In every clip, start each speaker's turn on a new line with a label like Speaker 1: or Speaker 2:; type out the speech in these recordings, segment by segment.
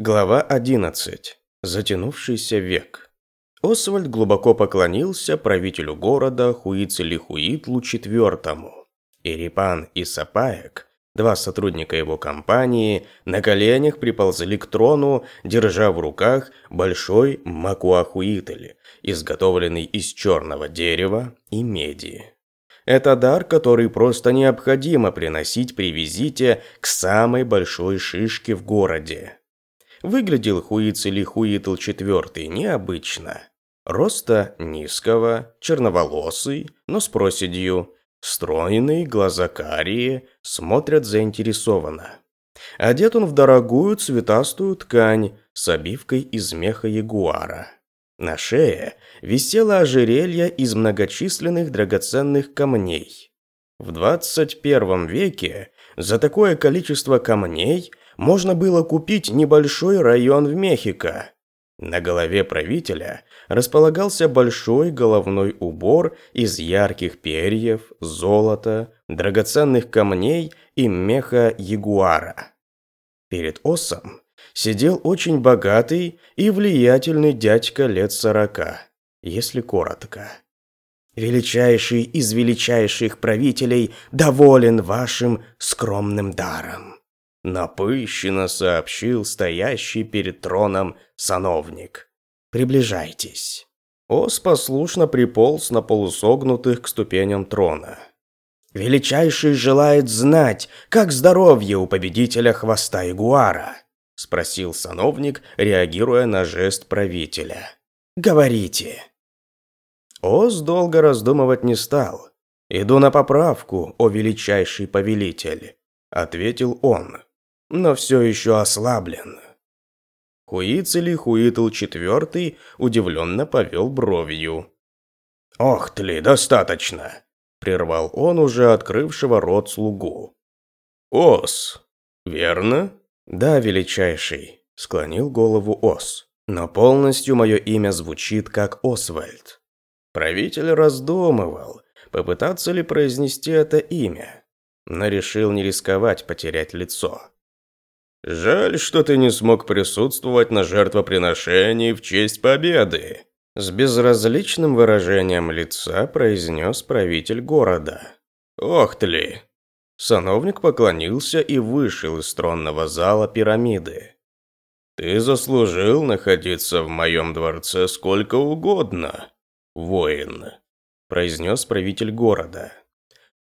Speaker 1: Глава 11. Затянувшийся век. Освальд глубоко поклонился правителю города Хуицелихуитлу IV. Ирипан и Сапаек, два сотрудника его компании, на коленях приползли к трону, держа в руках большой макуахуитль, изготовленный из черного дерева и меди. Это дар, который просто необходимо приносить при визите к самой большой шишке в городе. Выглядел Хуицели Хуитл IV необычно. Роста низкого, черноволосый, но с проседью. Стройный, глаза карие, смотрят заинтересованно. Одет он в дорогую цветастую ткань с обивкой из меха ягуара. На шее висело ожерелье из многочисленных драгоценных камней. В 21 веке за такое количество камней – можно было купить небольшой район в Мехико. На голове правителя располагался большой головной убор из ярких перьев, золота, драгоценных камней и меха ягуара. Перед осом сидел очень богатый и влиятельный дядька лет сорока, если коротко. «Величайший из величайших правителей доволен вашим скромным даром», Напыщенно сообщил стоящий перед троном сановник. «Приближайтесь». Ос послушно приполз на полусогнутых к ступеням трона. «Величайший желает знать, как здоровье у победителя хвоста ягуара», – спросил сановник, реагируя на жест правителя. «Говорите». Ос долго раздумывать не стал. «Иду на поправку, о величайший повелитель», – ответил он но все еще ослаблен. Хуицели Хуитл IV удивленно повел бровью. «Ох ты достаточно!» – прервал он уже открывшего рот слугу. «Ос, верно?» «Да, величайший», – склонил голову Ос. «Но полностью мое имя звучит как Освальд». Правитель раздумывал, попытаться ли произнести это имя, но решил не рисковать потерять лицо. Жаль, что ты не смог присутствовать на жертвоприношении в честь победы. С безразличным выражением лица произнес правитель города. Ох ты ли. Сановник поклонился и вышел из тронного зала пирамиды. Ты заслужил находиться в моем дворце сколько угодно, воин, произнес правитель города.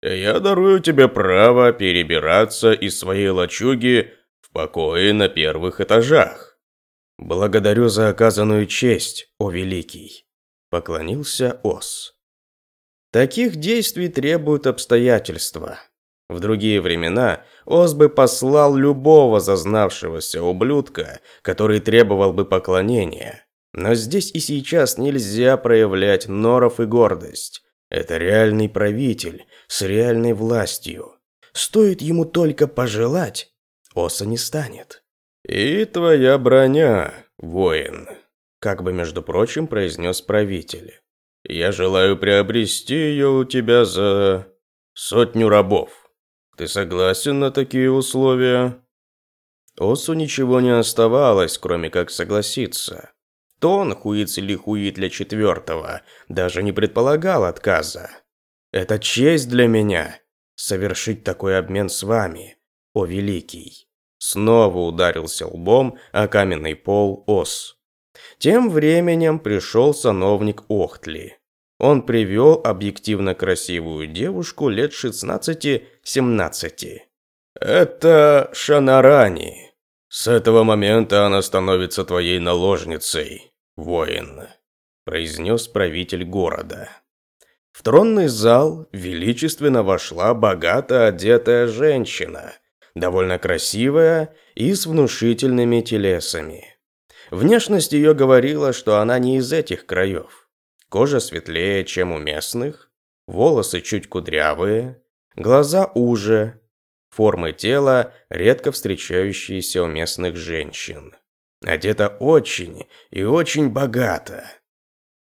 Speaker 1: Я дарую тебе право перебираться из своей лачуги покое на первых этажах. Благодарю за оказанную честь, о великий, поклонился Ос. Таких действий требуют обстоятельства. В другие времена Ос бы послал любого зазнавшегося ублюдка, который требовал бы поклонения. Но здесь и сейчас нельзя проявлять норов и гордость. Это реальный правитель с реальной властью. Стоит ему только пожелать, Оса не станет. «И твоя броня, воин», – как бы, между прочим, произнес правитель. «Я желаю приобрести ее у тебя за сотню рабов. Ты согласен на такие условия?» Осу ничего не оставалось, кроме как согласиться. Тон Хуицели Хуитля четвертого даже не предполагал отказа. «Это честь для меня – совершить такой обмен с вами», о великий!» Снова ударился лбом о каменный пол ос. Тем временем пришел сановник Охтли. Он привел объективно красивую девушку лет 16-17. «Это Шанарани. С этого момента она становится твоей наложницей, воин», произнес правитель города. В тронный зал величественно вошла богато одетая женщина – довольно красивая и с внушительными телесами. Внешность ее говорила, что она не из этих краев. Кожа светлее, чем у местных, волосы чуть кудрявые, глаза уже, формы тела, редко встречающиеся у местных женщин. Одета очень и очень богато.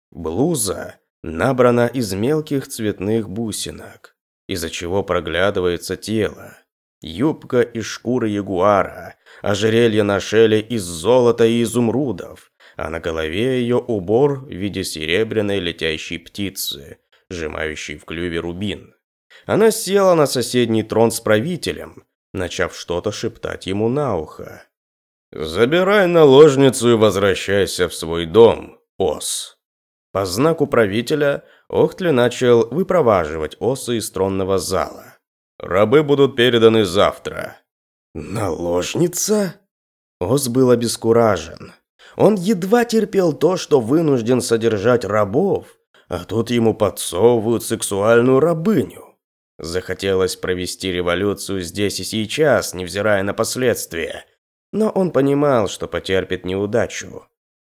Speaker 1: Блуза набрана из мелких цветных бусинок, из-за чего проглядывается тело. Юбка из шкуры ягуара, ожерелье на шеле из золота и изумрудов, а на голове ее убор в виде серебряной летящей птицы, сжимающей в клюве рубин. Она села на соседний трон с правителем, начав что-то шептать ему на ухо. «Забирай наложницу и возвращайся в свой дом, Ос». По знаку правителя Охтли начал выпроваживать осы из тронного зала. «Рабы будут переданы завтра». «Наложница?» Ос был обескуражен. Он едва терпел то, что вынужден содержать рабов, а тут ему подсовывают сексуальную рабыню. Захотелось провести революцию здесь и сейчас, невзирая на последствия. Но он понимал, что потерпит неудачу.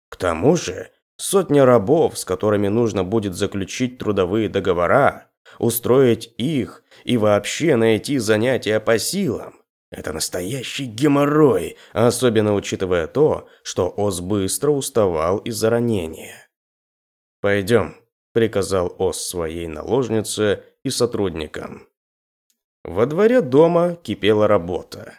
Speaker 1: К тому же, сотня рабов, с которыми нужно будет заключить трудовые договора, устроить их и вообще найти занятия по силам. Это настоящий геморрой, особенно учитывая то, что Оз быстро уставал из-за ранения. «Пойдем», – приказал Оз своей наложнице и сотрудникам. Во дворе дома кипела работа.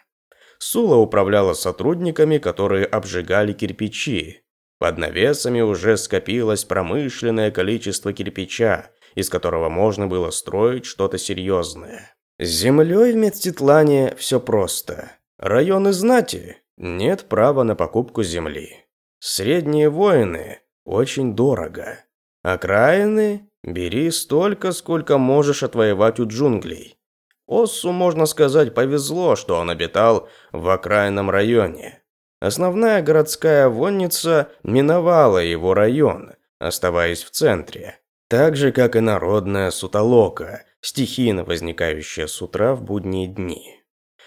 Speaker 1: Сула управляла сотрудниками, которые обжигали кирпичи. Под навесами уже скопилось промышленное количество кирпича, из которого можно было строить что-то серьезное. С землей в Медститлане все просто. Районы знати – нет права на покупку земли. Средние воины – очень дорого. Окраины – бери столько, сколько можешь отвоевать у джунглей. Оссу, можно сказать, повезло, что он обитал в окраинном районе. Основная городская вонница миновала его район, оставаясь в центре. Так же, как и народная сутолока – стихийно возникающая с утра в будние дни.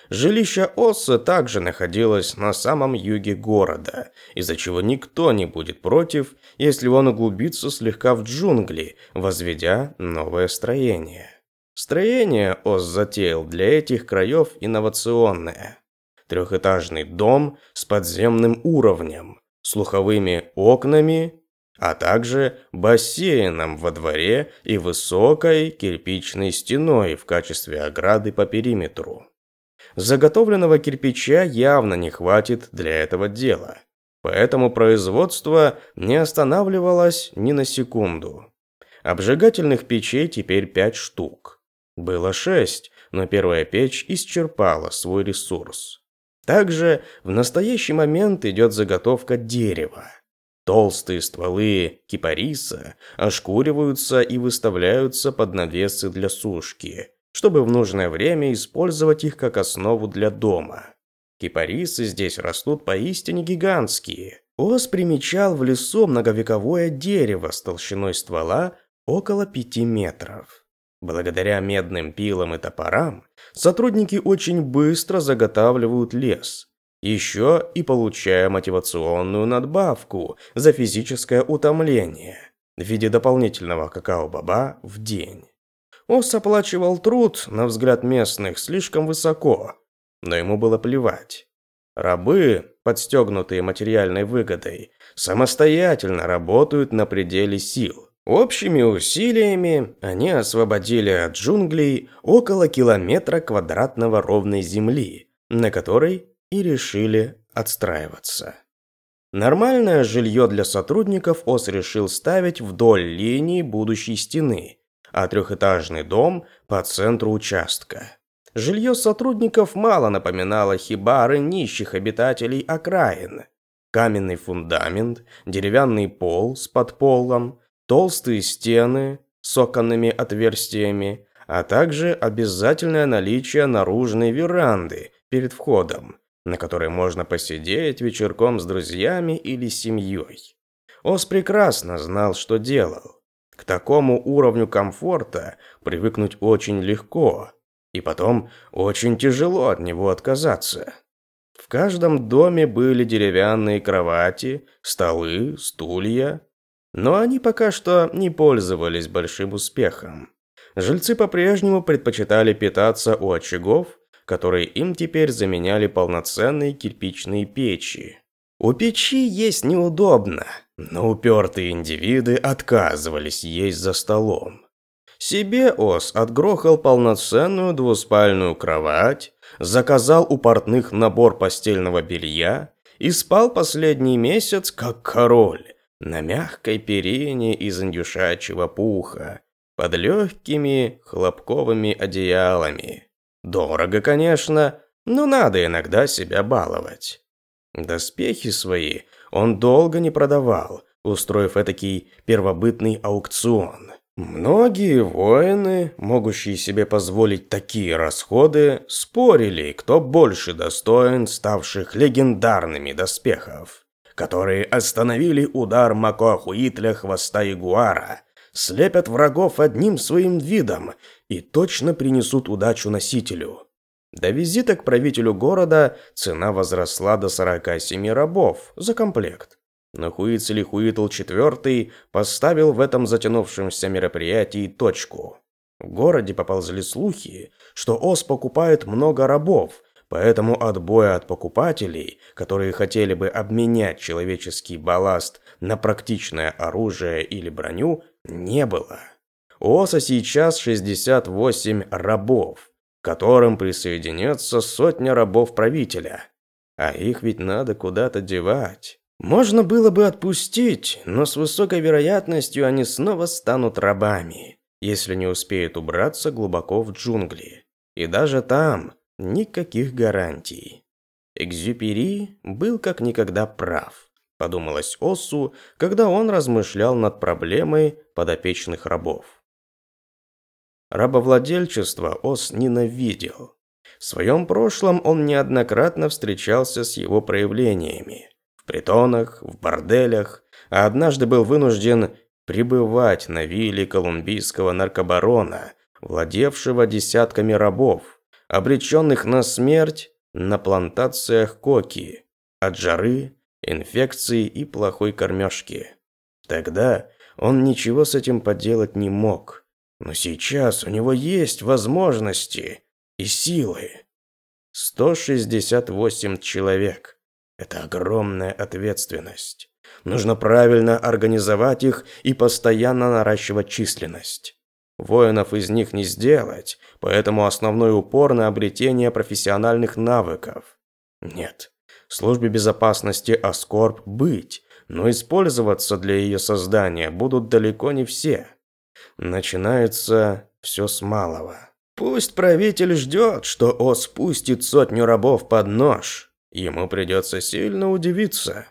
Speaker 1: Жилище Осса также находилось на самом юге города, из-за чего никто не будет против, если он углубится слегка в джунгли, возведя новое строение. Строение Ос затеял для этих краев инновационное. Трехэтажный дом с подземным уровнем, слуховыми окнами а также бассейном во дворе и высокой кирпичной стеной в качестве ограды по периметру. Заготовленного кирпича явно не хватит для этого дела, поэтому производство не останавливалось ни на секунду. Обжигательных печей теперь пять штук. Было шесть, но первая печь исчерпала свой ресурс. Также в настоящий момент идет заготовка дерева. Толстые стволы кипариса ошкуриваются и выставляются под навесы для сушки, чтобы в нужное время использовать их как основу для дома. Кипарисы здесь растут поистине гигантские. Ос примечал в лесу многовековое дерево с толщиной ствола около пяти метров. Благодаря медным пилам и топорам сотрудники очень быстро заготавливают лес, еще и получая мотивационную надбавку за физическое утомление в виде дополнительного какао-баба в день. Ос оплачивал труд, на взгляд местных, слишком высоко, но ему было плевать. Рабы, подстегнутые материальной выгодой, самостоятельно работают на пределе сил. Общими усилиями они освободили от джунглей около километра квадратного ровной земли, на которой и решили отстраиваться. Нормальное жилье для сотрудников ОС решил ставить вдоль линии будущей стены, а трехэтажный дом по центру участка. Жилье сотрудников мало напоминало хибары нищих обитателей окраин. Каменный фундамент, деревянный пол с подполом, толстые стены с оконными отверстиями, а также обязательное наличие наружной веранды перед входом, на которой можно посидеть вечерком с друзьями или семьей. Ос прекрасно знал, что делал. К такому уровню комфорта привыкнуть очень легко, и потом очень тяжело от него отказаться. В каждом доме были деревянные кровати, столы, стулья, но они пока что не пользовались большим успехом. Жильцы по-прежнему предпочитали питаться у очагов которые им теперь заменяли полноценные кирпичные печи. У печи есть неудобно, но упертые индивиды отказывались есть за столом. Себе Ос отгрохал полноценную двуспальную кровать, заказал у портных набор постельного белья и спал последний месяц как король на мягкой перине из индюшачьего пуха под легкими хлопковыми одеялами. Дорого, конечно, но надо иногда себя баловать. Доспехи свои он долго не продавал, устроив этакий первобытный аукцион. Многие воины, могущие себе позволить такие расходы, спорили, кто больше достоин ставших легендарными доспехов, которые остановили удар Макоахуитля хвоста ягуара, слепят врагов одним своим видом и точно принесут удачу носителю. До визита к правителю города цена возросла до 47 рабов за комплект. Но Хуицели Хуитл IV поставил в этом затянувшемся мероприятии точку. В городе поползли слухи, что Ос покупает много рабов, поэтому отбоя от покупателей, которые хотели бы обменять человеческий балласт на практичное оружие или броню, не было. У Оса сейчас 68 рабов, к которым присоединятся сотня рабов правителя. А их ведь надо куда-то девать. Можно было бы отпустить, но с высокой вероятностью они снова станут рабами, если не успеют убраться глубоко в джунгли. И даже там никаких гарантий. Экзюпери был как никогда прав, подумалось Осу, когда он размышлял над проблемой подопечных рабов. Рабовладельчество Ос ненавидел. В своем прошлом он неоднократно встречался с его проявлениями притонах, в борделях, а однажды был вынужден пребывать на вилле колумбийского наркобарона, владевшего десятками рабов, обреченных на смерть на плантациях коки, от жары, инфекции и плохой кормежки. Тогда он ничего с этим поделать не мог, но сейчас у него есть возможности и силы. 168 человек. Это огромная ответственность. Нужно правильно организовать их и постоянно наращивать численность. Воинов из них не сделать, поэтому основной упор на обретение профессиональных навыков. Нет, службе безопасности Аскорб быть, но использоваться для ее создания будут далеко не все. Начинается все с малого. Пусть правитель ждет, что О спустит сотню рабов под нож, ему придется сильно удивиться.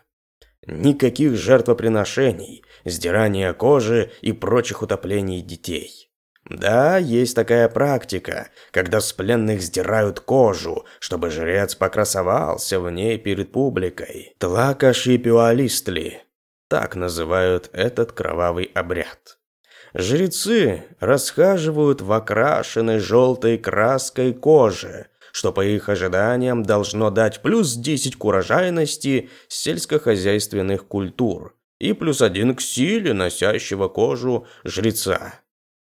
Speaker 1: Никаких жертвоприношений, сдирания кожи и прочих утоплений детей. Да, есть такая практика, когда с пленных сдирают кожу, чтобы жрец покрасовался в ней перед публикой. Тлакашипюалистли. Так называют этот кровавый обряд. Жрецы расхаживают в окрашенной желтой краской коже, что по их ожиданиям должно дать плюс 10 к урожайности сельскохозяйственных культур и плюс один к силе носящего кожу жреца.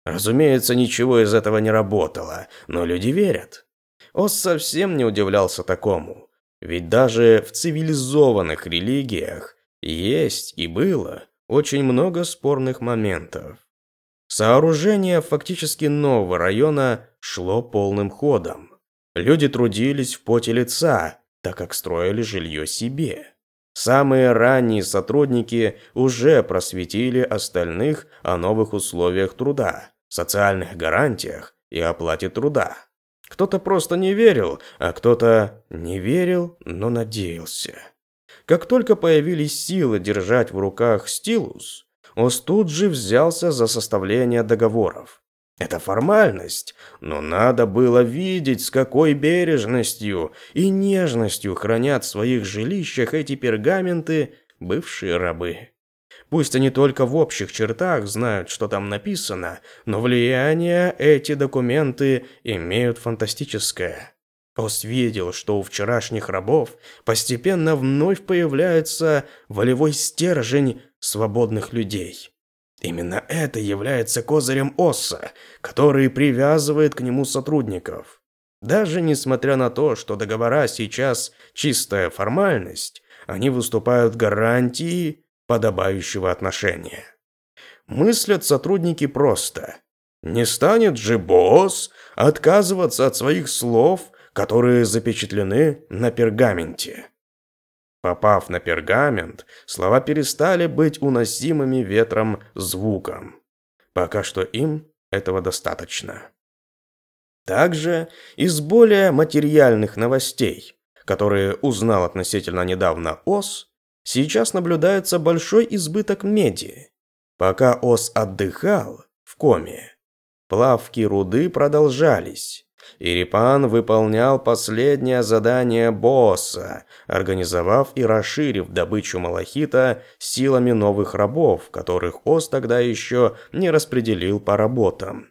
Speaker 1: Разумеется, ничего из этого не работало, но люди верят. Ос совсем не удивлялся такому, ведь даже в цивилизованных религиях есть и было очень много спорных моментов. Сооружение фактически нового района шло полным ходом. Люди трудились в поте лица, так как строили жилье себе. Самые ранние сотрудники уже просветили остальных о новых условиях труда, социальных гарантиях и оплате труда. Кто-то просто не верил, а кто-то не верил, но надеялся. Как только появились силы держать в руках стилус, Ос тут же взялся за составление договоров. Это формальность, но надо было видеть, с какой бережностью и нежностью хранят в своих жилищах эти пергаменты бывшие рабы. Пусть они только в общих чертах знают, что там написано, но влияние эти документы имеют фантастическое. Ос видел, что у вчерашних рабов постепенно вновь появляется волевой стержень свободных людей. Именно это является козырем Осса, который привязывает к нему сотрудников. Даже несмотря на то, что договора сейчас чистая формальность, они выступают гарантией подобающего отношения. Мыслят сотрудники просто. Не станет же босс отказываться от своих слов, которые запечатлены на пергаменте. Попав на пергамент, слова перестали быть уносимыми ветром звуком. Пока что им этого достаточно. Также из более материальных новостей, которые узнал относительно недавно ОС, сейчас наблюдается большой избыток меди. Пока ОС отдыхал в коме, плавки руды продолжались. Ирипан выполнял последнее задание босса, организовав и расширив добычу малахита силами новых рабов, которых Ос тогда еще не распределил по работам.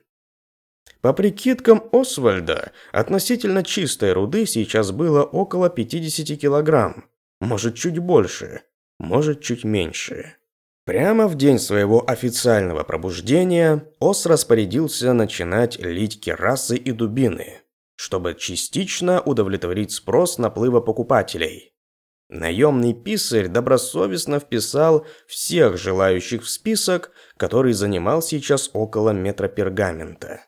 Speaker 1: По прикидкам Освальда, относительно чистой руды сейчас было около 50 килограмм, может чуть больше, может чуть меньше. Прямо в день своего официального пробуждения Ос распорядился начинать лить керасы и дубины, чтобы частично удовлетворить спрос наплыва покупателей. Наемный писарь добросовестно вписал всех желающих в список, который занимал сейчас около метра пергамента.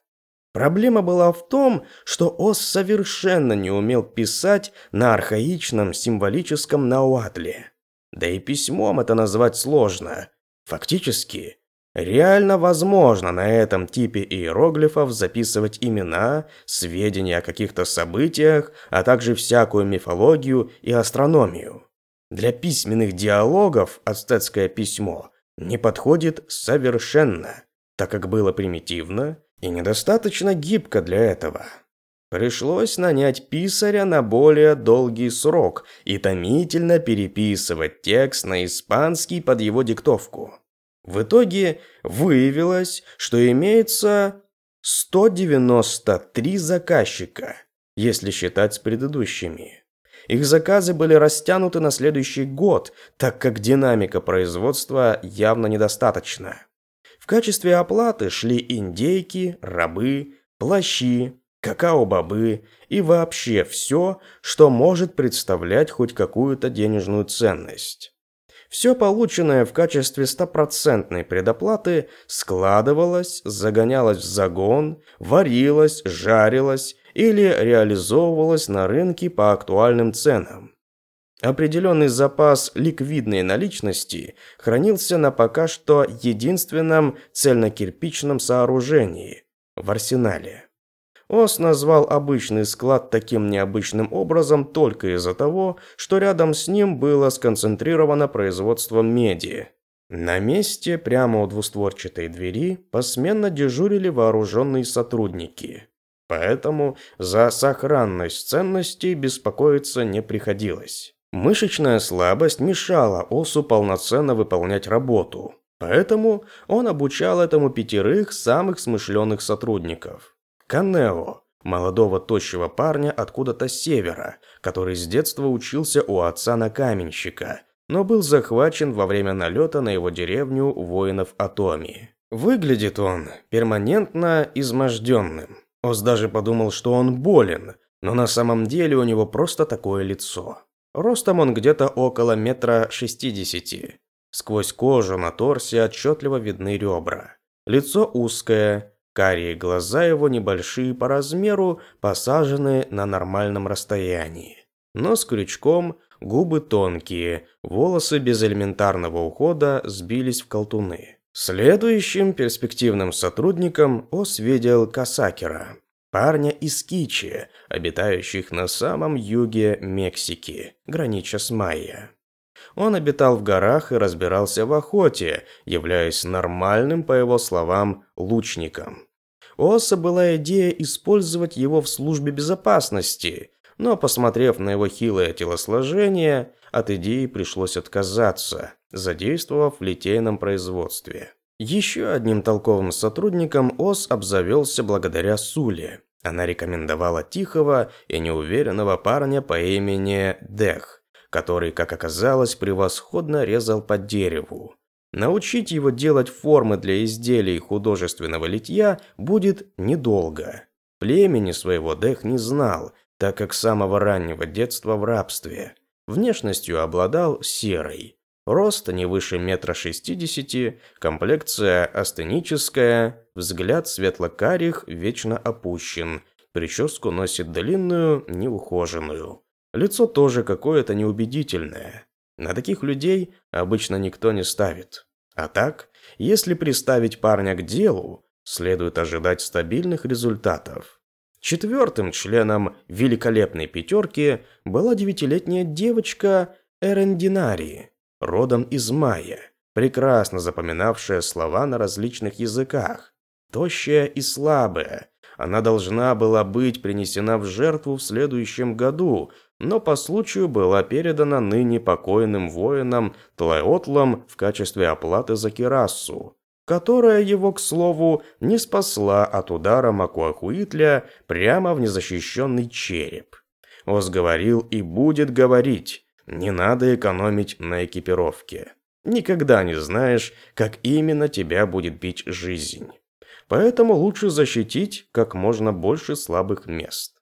Speaker 1: Проблема была в том, что Ос совершенно не умел писать на архаичном символическом науатле. Да и письмом это назвать сложно. Фактически, реально возможно на этом типе иероглифов записывать имена, сведения о каких-то событиях, а также всякую мифологию и астрономию. Для письменных диалогов ацтецкое письмо не подходит совершенно, так как было примитивно и недостаточно гибко для этого. Пришлось нанять писаря на более долгий срок и томительно переписывать текст на испанский под его диктовку. В итоге выявилось, что имеется 193 заказчика, если считать с предыдущими. Их заказы были растянуты на следующий год, так как динамика производства явно недостаточна. В качестве оплаты шли индейки, рабы, плащи, какао-бобы и вообще все, что может представлять хоть какую-то денежную ценность. Все полученное в качестве стопроцентной предоплаты складывалось, загонялось в загон, варилось, жарилось или реализовывалось на рынке по актуальным ценам. Определенный запас ликвидной наличности хранился на пока что единственном цельнокирпичном сооружении – в арсенале. Ос назвал обычный склад таким необычным образом только из-за того, что рядом с ним было сконцентрировано производство меди. На месте, прямо у двустворчатой двери, посменно дежурили вооруженные сотрудники. Поэтому за сохранность ценностей беспокоиться не приходилось. Мышечная слабость мешала Осу полноценно выполнять работу. Поэтому он обучал этому пятерых самых смышленых сотрудников. Канео, молодого тощего парня откуда-то с севера, который с детства учился у отца на каменщика, но был захвачен во время налета на его деревню воинов Атоми. Выглядит он перманентно изможденным. Ос даже подумал, что он болен, но на самом деле у него просто такое лицо. Ростом он где-то около метра шестидесяти. Сквозь кожу на торсе отчетливо видны ребра. Лицо узкое, Карие глаза его небольшие по размеру, посажены на нормальном расстоянии. Нос крючком, губы тонкие, волосы без элементарного ухода сбились в колтуны. Следующим перспективным сотрудником Ос видел Касакера, парня из Кичи, обитающих на самом юге Мексики, гранича с Майя. Он обитал в горах и разбирался в охоте, являясь нормальным, по его словам, лучником. У Оса была идея использовать его в службе безопасности, но, посмотрев на его хилое телосложение, от идеи пришлось отказаться, задействовав в литейном производстве. Еще одним толковым сотрудником Ос обзавелся благодаря Суле. Она рекомендовала тихого и неуверенного парня по имени Дех, который, как оказалось, превосходно резал по дереву. Научить его делать формы для изделий художественного литья будет недолго. Племени своего Дэх не знал, так как с самого раннего детства в рабстве. Внешностью обладал серой. Рост не выше метра шестидесяти, комплекция астеническая, взгляд светло-карих вечно опущен, Прическу носит длинную, неухоженную. Лицо тоже какое-то неубедительное. На таких людей обычно никто не ставит. А так, если приставить парня к делу, следует ожидать стабильных результатов. Четвертым членом великолепной пятерки была девятилетняя девочка Эрендинари, родом из Майя, прекрасно запоминавшая слова на различных языках, тощая и слабая, она должна была быть принесена в жертву в следующем году, но по случаю была передана ныне покойным воинам Тлаотлам в качестве оплаты за Кирасу, которая его, к слову, не спасла от удара Макуахуитля прямо в незащищенный череп. Ос говорил и будет говорить, не надо экономить на экипировке. Никогда не знаешь, как именно тебя будет бить жизнь поэтому лучше защитить как можно больше слабых мест.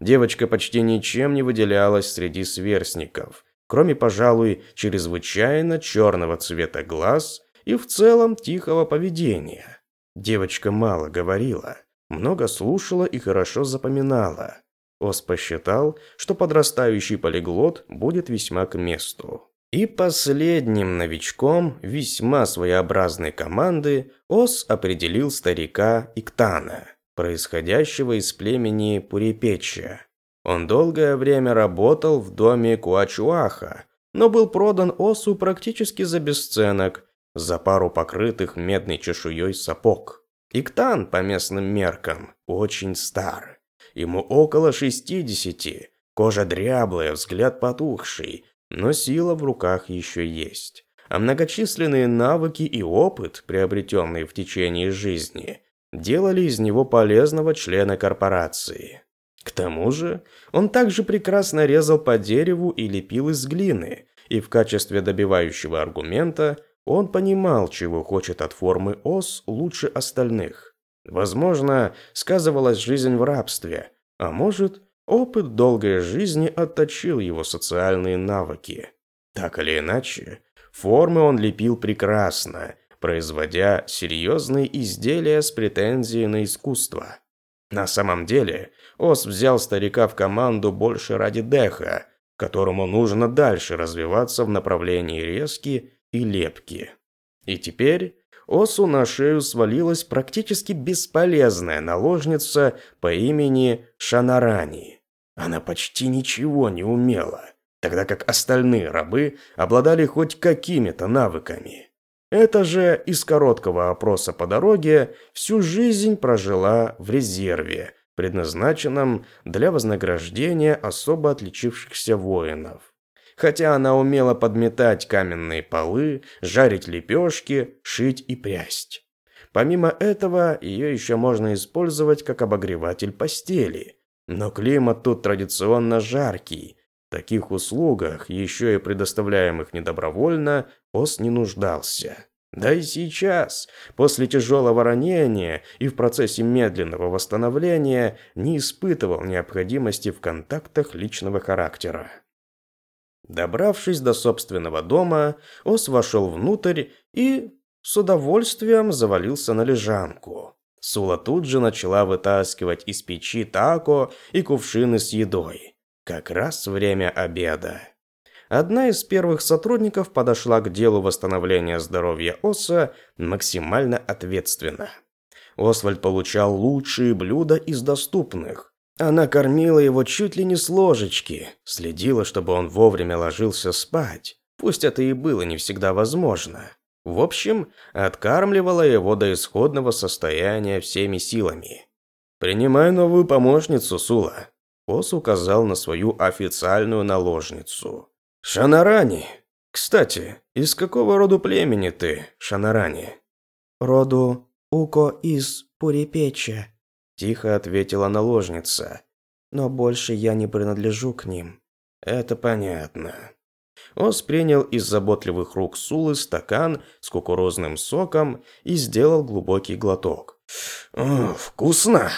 Speaker 1: Девочка почти ничем не выделялась среди сверстников, кроме, пожалуй, чрезвычайно черного цвета глаз и в целом тихого поведения. Девочка мало говорила, много слушала и хорошо запоминала. Ос посчитал, что подрастающий полиглот будет весьма к месту. И последним новичком весьма своеобразной команды Ос определил старика Иктана, происходящего из племени Пурипечья. Он долгое время работал в доме Куачуаха, но был продан Осу практически за бесценок, за пару покрытых медной чешуей сапог. Иктан, по местным меркам, очень стар. Ему около шестидесяти, кожа дряблая, взгляд потухший, но сила в руках еще есть. А многочисленные навыки и опыт, приобретенные в течение жизни, делали из него полезного члена корпорации. К тому же, он также прекрасно резал по дереву и лепил из глины, и в качестве добивающего аргумента он понимал, чего хочет от формы ос лучше остальных. Возможно, сказывалась жизнь в рабстве, а может, Опыт долгой жизни отточил его социальные навыки. Так или иначе, формы он лепил прекрасно, производя серьезные изделия с претензией на искусство. На самом деле, Ос взял старика в команду больше ради Деха, которому нужно дальше развиваться в направлении резки и лепки. И теперь Осу на шею свалилась практически бесполезная наложница по имени Шанарани. Она почти ничего не умела, тогда как остальные рабы обладали хоть какими-то навыками. Это же из короткого опроса по дороге всю жизнь прожила в резерве, предназначенном для вознаграждения особо отличившихся воинов хотя она умела подметать каменные полы, жарить лепешки, шить и прясть. Помимо этого, ее еще можно использовать как обогреватель постели. Но климат тут традиционно жаркий. В таких услугах, еще и предоставляемых недобровольно, Ос не нуждался. Да и сейчас, после тяжелого ранения и в процессе медленного восстановления, не испытывал необходимости в контактах личного характера. Добравшись до собственного дома, Ос вошел внутрь и с удовольствием завалился на лежанку. Сула тут же начала вытаскивать из печи тако и кувшины с едой. Как раз время обеда. Одна из первых сотрудников подошла к делу восстановления здоровья Оса максимально ответственно. Освальд получал лучшие блюда из доступных. Она кормила его чуть ли не с ложечки, следила, чтобы он вовремя ложился спать, пусть это и было не всегда возможно. В общем, откармливала его до исходного состояния всеми силами. «Принимай новую помощницу, Сула», – Ос указал на свою официальную наложницу. «Шанарани. Кстати, из какого роду племени ты, Шанарани?»
Speaker 2: «Роду Уко из Пурипеча»,
Speaker 1: Тихо ответила наложница.
Speaker 2: Но больше я не принадлежу к ним.
Speaker 1: Это понятно. Ос принял из заботливых рук Сулы стакан с кукурузным соком и сделал глубокий глоток. Вкусно!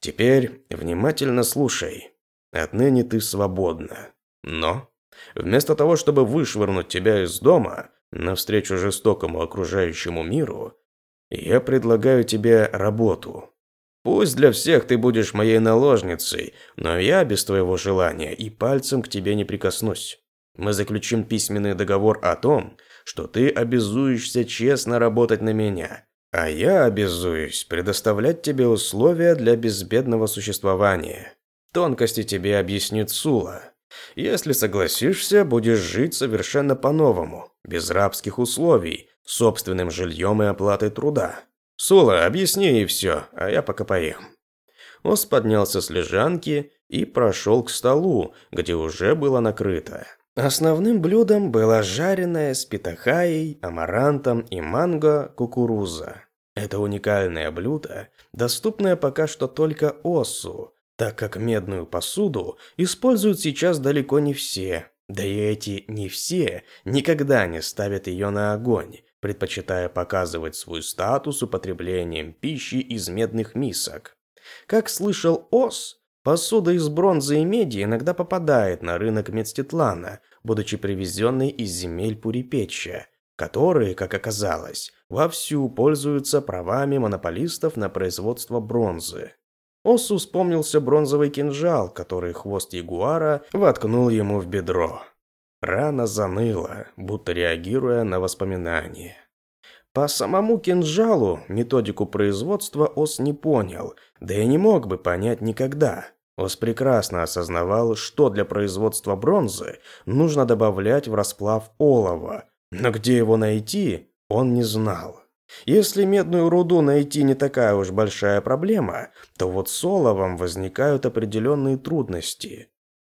Speaker 1: Теперь внимательно слушай. Отныне ты свободна. Но вместо того, чтобы вышвырнуть тебя из дома навстречу жестокому окружающему миру, я предлагаю тебе работу. Пусть для всех ты будешь моей наложницей, но я без твоего желания и пальцем к тебе не прикоснусь. Мы заключим письменный договор о том, что ты обязуешься честно работать на меня, а я обязуюсь предоставлять тебе условия для безбедного существования. Тонкости тебе объяснит Сула. Если согласишься, будешь жить совершенно по-новому, без рабских условий, собственным жильем и оплатой труда. Сула, объясни и все, а я пока поем. Ос поднялся с лежанки и прошел к столу, где уже было накрыто. Основным блюдом была жареная с питахаей, амарантом и манго кукуруза. Это уникальное блюдо, доступное пока что только Осу, так как медную посуду используют сейчас далеко не все. Да и эти «не все» никогда не ставят ее на огонь, предпочитая показывать свой статус употреблением пищи из медных мисок. Как слышал Ос, посуда из бронзы и меди иногда попадает на рынок Медстетлана, будучи привезенной из земель Пурипечья, которые, как оказалось, вовсю пользуются правами монополистов на производство бронзы. Осу вспомнился бронзовый кинжал, который хвост ягуара воткнул ему в бедро. Рана заныла, будто реагируя на воспоминания. По самому кинжалу методику производства Ос не понял, да и не мог бы понять никогда. Ос прекрасно осознавал, что для производства бронзы нужно добавлять в расплав олова, но где его найти, он не знал. Если медную руду найти не такая уж большая проблема, то вот с оловом возникают определенные трудности.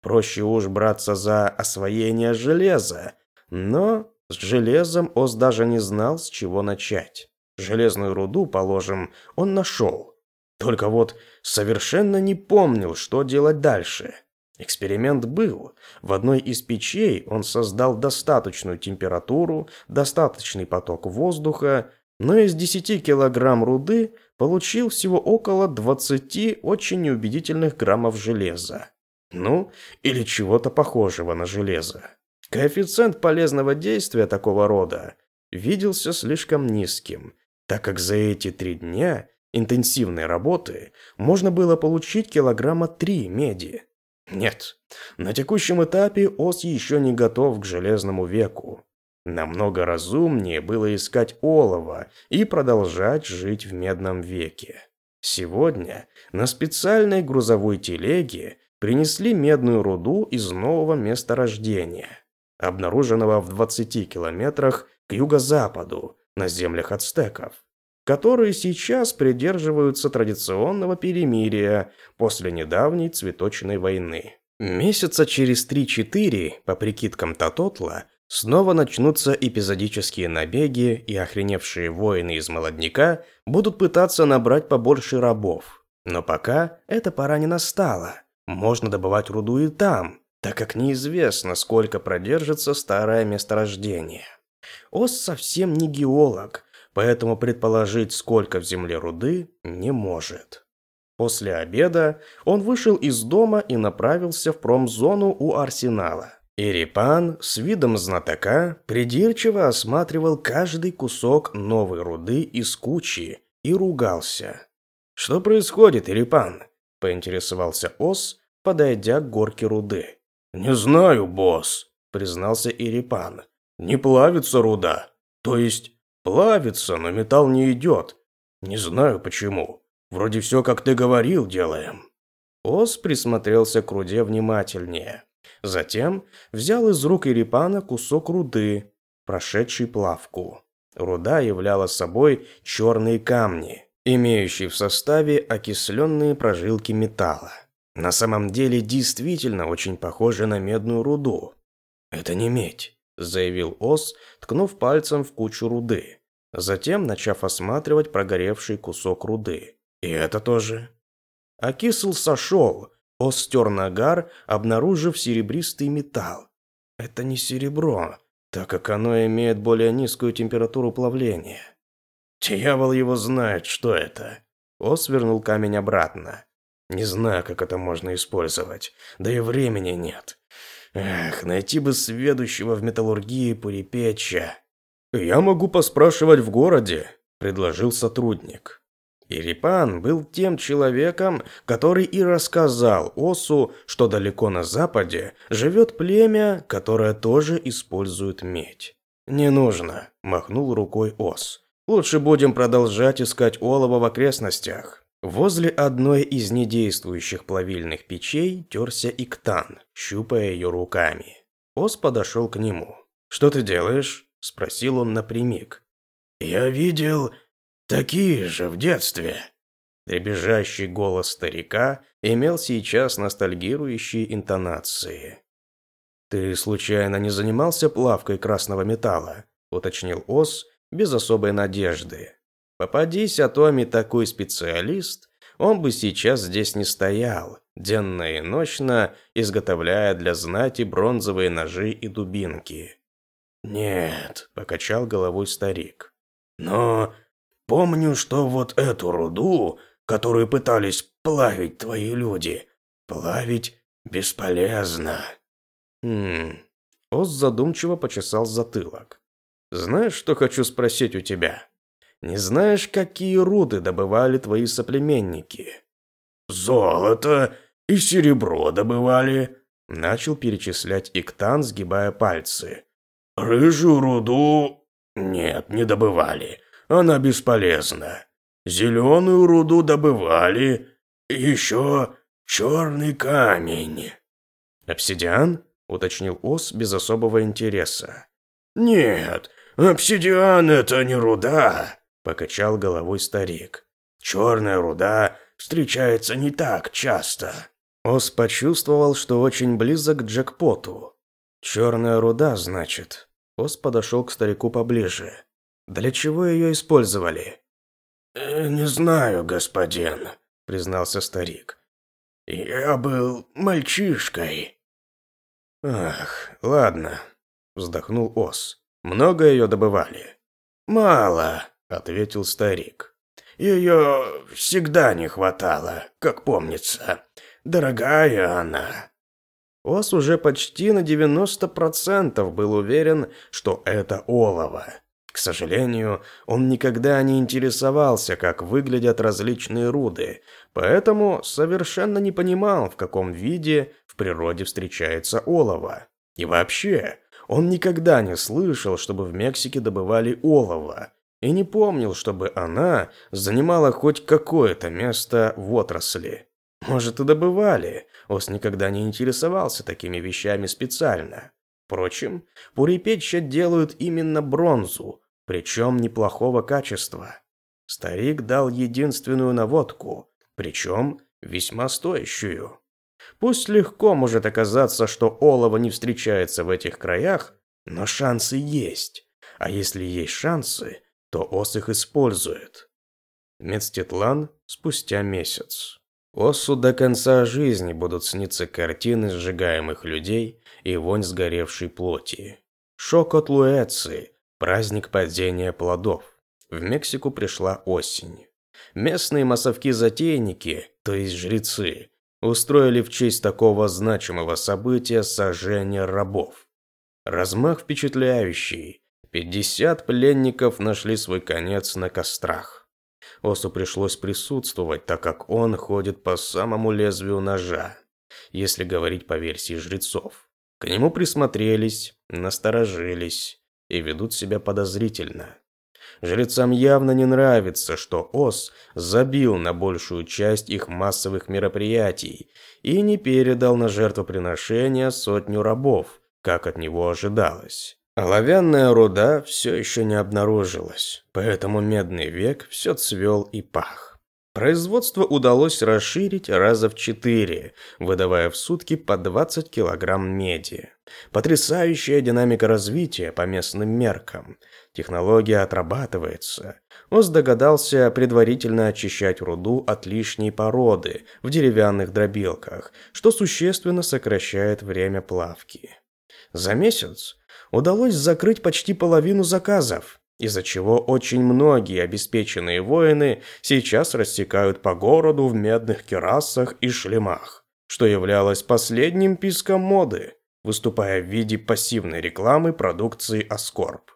Speaker 1: Проще уж браться за освоение железа, но с железом Ос даже не знал, с чего начать. Железную руду, положим, он нашел. Только вот совершенно не помнил, что делать дальше. Эксперимент был. В одной из печей он создал достаточную температуру, достаточный поток воздуха, но из 10 килограмм руды получил всего около 20 очень неубедительных граммов железа. Ну, или чего-то похожего на железо. Коэффициент полезного действия такого рода виделся слишком низким, так как за эти три дня интенсивной работы можно было получить килограмма три меди. Нет, на текущем этапе ос еще не готов к железному веку. Намного разумнее было искать олово и продолжать жить в медном веке. Сегодня на специальной грузовой телеге принесли медную руду из нового месторождения, обнаруженного в 20 километрах к юго-западу на землях ацтеков которые сейчас придерживаются традиционного перемирия после недавней цветочной войны. Месяца через 3-4, по прикидкам Татотла, снова начнутся эпизодические набеги, и охреневшие воины из молодняка будут пытаться набрать побольше рабов. Но пока эта пора не настала. Можно добывать руду и там, так как неизвестно, сколько продержится старое месторождение. Ос совсем не геолог, поэтому предположить, сколько в земле руды, не может. После обеда он вышел из дома и направился в промзону у арсенала. Ирипан с видом знатока придирчиво осматривал каждый кусок новой руды из кучи и ругался. «Что происходит, Ирипан?» – поинтересовался Ос, подойдя к горке руды. «Не знаю, босс», – признался Ирипан. «Не плавится руда. То есть Плавится, но металл не идет. Не знаю почему. Вроде все, как ты говорил, делаем. Ос присмотрелся к руде внимательнее. Затем взял из рук Ирипана кусок руды, прошедший плавку. Руда являла собой черные камни, имеющие в составе окисленные прожилки металла. На самом деле действительно очень похоже на медную руду. Это не медь заявил Ос, ткнув пальцем в кучу руды. Затем, начав осматривать прогоревший кусок руды. И это тоже. Окисл сошел. Ос стер нагар, обнаружив серебристый металл. Это не серебро, так как оно имеет более низкую температуру плавления. Дьявол его знает, что это. Ос вернул камень обратно. Не знаю, как это можно использовать. Да и времени нет. Эх, найти бы сведущего в металлургии Пурипеча. «Я могу поспрашивать в городе», – предложил сотрудник. Ирипан был тем человеком, который и рассказал Осу, что далеко на западе живет племя, которое тоже использует медь. «Не нужно», – махнул рукой Ос. «Лучше будем продолжать искать олово в окрестностях». Возле одной из недействующих плавильных печей терся Иктан, щупая ее руками. Ос подошел к нему. «Что ты делаешь?» – спросил он напрямик.
Speaker 3: «Я видел такие же в детстве».
Speaker 1: Дребезжащий голос старика имел сейчас ностальгирующие интонации. «Ты случайно не занимался плавкой красного металла?» – уточнил Ос без особой надежды. Попадись Атоми такой специалист, он бы сейчас здесь не стоял, денно и ночно изготовляя для знати бронзовые ножи и дубинки.
Speaker 3: «Нет», – покачал головой старик. «Но помню, что вот эту руду, которую пытались плавить твои люди, плавить бесполезно».
Speaker 1: «Хм...» Ос задумчиво почесал затылок. «Знаешь, что хочу спросить у тебя?» Не знаешь, какие руды добывали твои соплеменники?»
Speaker 3: «Золото и серебро добывали», –
Speaker 1: начал перечислять Иктан, сгибая пальцы.
Speaker 3: «Рыжую руду... Нет, не добывали. Она бесполезна. Зеленую руду добывали. Еще черный камень».
Speaker 1: «Обсидиан?» – уточнил Ос без особого интереса.
Speaker 3: «Нет, обсидиан – это не руда покачал головой старик. Черная руда встречается не так часто.
Speaker 1: Ос почувствовал, что очень близок к джекпоту. Черная руда, значит. Ос подошел к старику поближе. Для чего ее использовали?
Speaker 3: «Э, «Не знаю, господин», — признался старик. «Я был мальчишкой».
Speaker 1: «Ах, ладно», — вздохнул Ос. «Много ее добывали?»
Speaker 3: «Мало», – ответил старик. «Ее всегда не хватало, как помнится. Дорогая она».
Speaker 1: Ос уже почти на 90% был уверен, что это олово. К сожалению, он никогда не интересовался, как выглядят различные руды, поэтому совершенно не понимал, в каком виде в природе встречается олово. И вообще, он никогда не слышал, чтобы в Мексике добывали олово, и не помнил, чтобы она занимала хоть какое-то место в отрасли. Может, и добывали, Ос никогда не интересовался такими вещами специально. Впрочем, пурипечья делают именно бронзу, причем неплохого качества. Старик дал единственную наводку, причем весьма стоящую. Пусть легко может оказаться, что олово не встречается в этих краях, но шансы есть. А если есть шансы, то Ос их использует. Медстетлан спустя месяц. Осу до конца жизни будут сниться картины сжигаемых людей и вонь сгоревшей плоти. Шок от Луэции, праздник падения плодов. В Мексику пришла осень. Местные массовки-затейники, то есть жрецы, устроили в честь такого значимого события сожжение рабов. Размах впечатляющий, Пятьдесят пленников нашли свой конец на кострах. Осу пришлось присутствовать, так как он ходит по самому лезвию ножа, если говорить по версии жрецов. К нему присмотрелись, насторожились и ведут себя подозрительно. Жрецам явно не нравится, что Ос забил на большую часть их массовых мероприятий и не передал на жертвоприношение сотню рабов, как от него ожидалось. Оловянная руда все еще не обнаружилась, поэтому медный век все цвел и пах. Производство удалось расширить раза в четыре, выдавая в сутки по 20 килограмм меди. Потрясающая динамика развития по местным меркам. Технология отрабатывается. Ос догадался предварительно очищать руду от лишней породы в деревянных дробилках, что существенно сокращает время плавки. За месяц удалось закрыть почти половину заказов, из-за чего очень многие обеспеченные воины сейчас рассекают по городу в медных керасах и шлемах, что являлось последним писком моды, выступая в виде пассивной рекламы продукции Аскорб.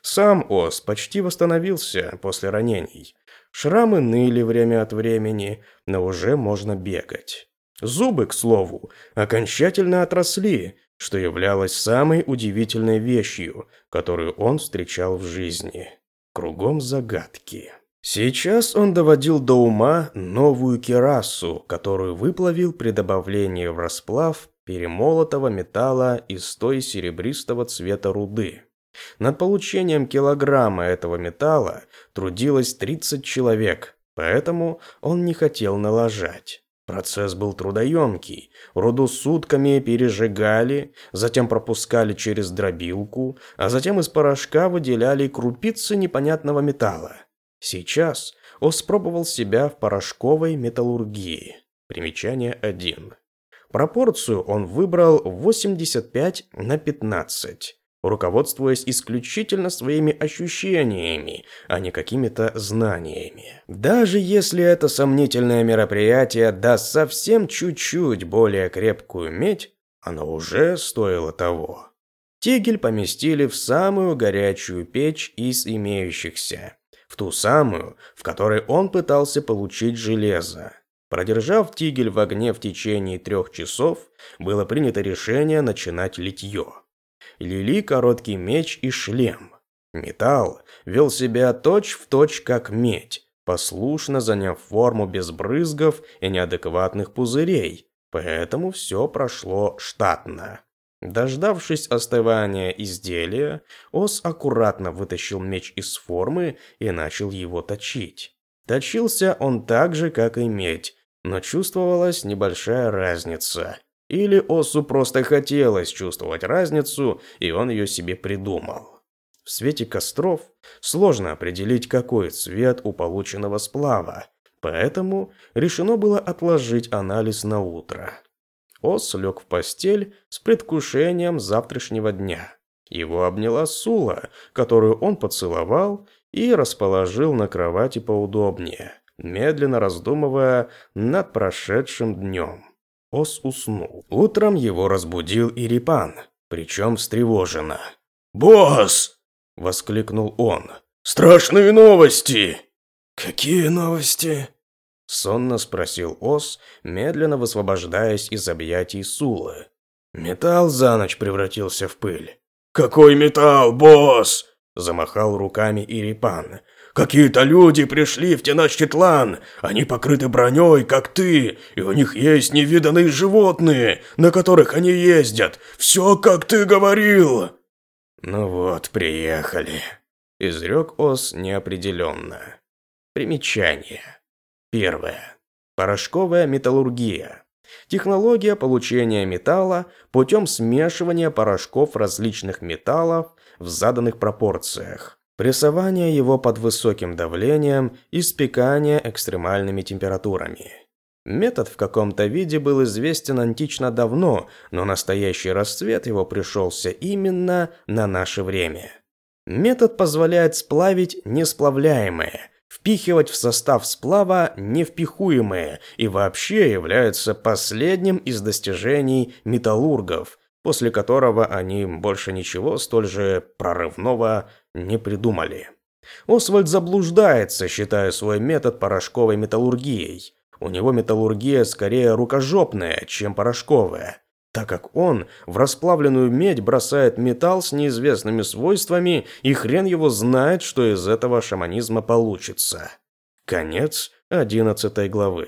Speaker 1: Сам Ос почти восстановился после ранений. Шрамы ныли время от времени, но уже можно бегать. Зубы, к слову, окончательно отросли, что являлось самой удивительной вещью, которую он встречал в жизни. Кругом загадки. Сейчас он доводил до ума новую керасу, которую выплавил при добавлении в расплав перемолотого металла из той серебристого цвета руды. Над получением килограмма этого металла трудилось 30 человек, поэтому он не хотел налажать. Процесс был трудоемкий. Руду сутками пережигали, затем пропускали через дробилку, а затем из порошка выделяли крупицы непонятного металла. Сейчас Ос пробовал себя в порошковой металлургии. Примечание 1. Пропорцию он выбрал 85 на 15 руководствуясь исключительно своими ощущениями, а не какими-то знаниями. Даже если это сомнительное мероприятие даст совсем чуть-чуть более крепкую медь, оно уже стоило того. Тигель поместили в самую горячую печь из имеющихся, в ту самую, в которой он пытался получить железо. Продержав тигель в огне в течение трех часов, было принято решение начинать литье лили короткий меч и шлем. Металл вел себя точь-в-точь точь как медь, послушно заняв форму без брызгов и неадекватных пузырей, поэтому все прошло штатно. Дождавшись остывания изделия, Ос аккуратно вытащил меч из формы и начал его точить. Точился он так же, как и медь, но чувствовалась небольшая разница. Или Осу просто хотелось чувствовать разницу, и он ее себе придумал. В свете костров сложно определить, какой цвет у полученного сплава, поэтому решено было отложить анализ на утро. Ос лег в постель с предвкушением завтрашнего дня. Его обняла Сула, которую он поцеловал и расположил на кровати поудобнее, медленно раздумывая над прошедшим днем. Ос уснул. Утром его разбудил Ирипан, причем встревоженно.
Speaker 3: «Босс!» – воскликнул он. «Страшные новости!»
Speaker 1: «Какие новости?» – сонно спросил Ос, медленно высвобождаясь из объятий Сулы. Металл за ночь превратился в пыль.
Speaker 3: «Какой металл, босс?» – замахал руками Ирипан. Какие-то люди пришли в Теночтитлан. Они покрыты броней, как ты, и у них есть невиданные животные, на которых они ездят. Все, как ты говорил!»
Speaker 1: «Ну вот, приехали», – изрек Ос неопределенно. Примечание. Первое. Порошковая металлургия. Технология получения металла путем смешивания порошков различных металлов в заданных пропорциях прессование его под высоким давлением и спекание экстремальными температурами. Метод в каком-то виде был известен антично давно, но настоящий расцвет его пришелся именно на наше время. Метод позволяет сплавить несплавляемое, впихивать в состав сплава невпихуемое и вообще является последним из достижений металлургов, после которого они больше ничего столь же прорывного не придумали. Освальд заблуждается, считая свой метод порошковой металлургией. У него металлургия скорее рукожопная, чем порошковая, так как он в расплавленную медь бросает металл с неизвестными свойствами, и хрен его знает, что из этого шаманизма получится. Конец одиннадцатой главы.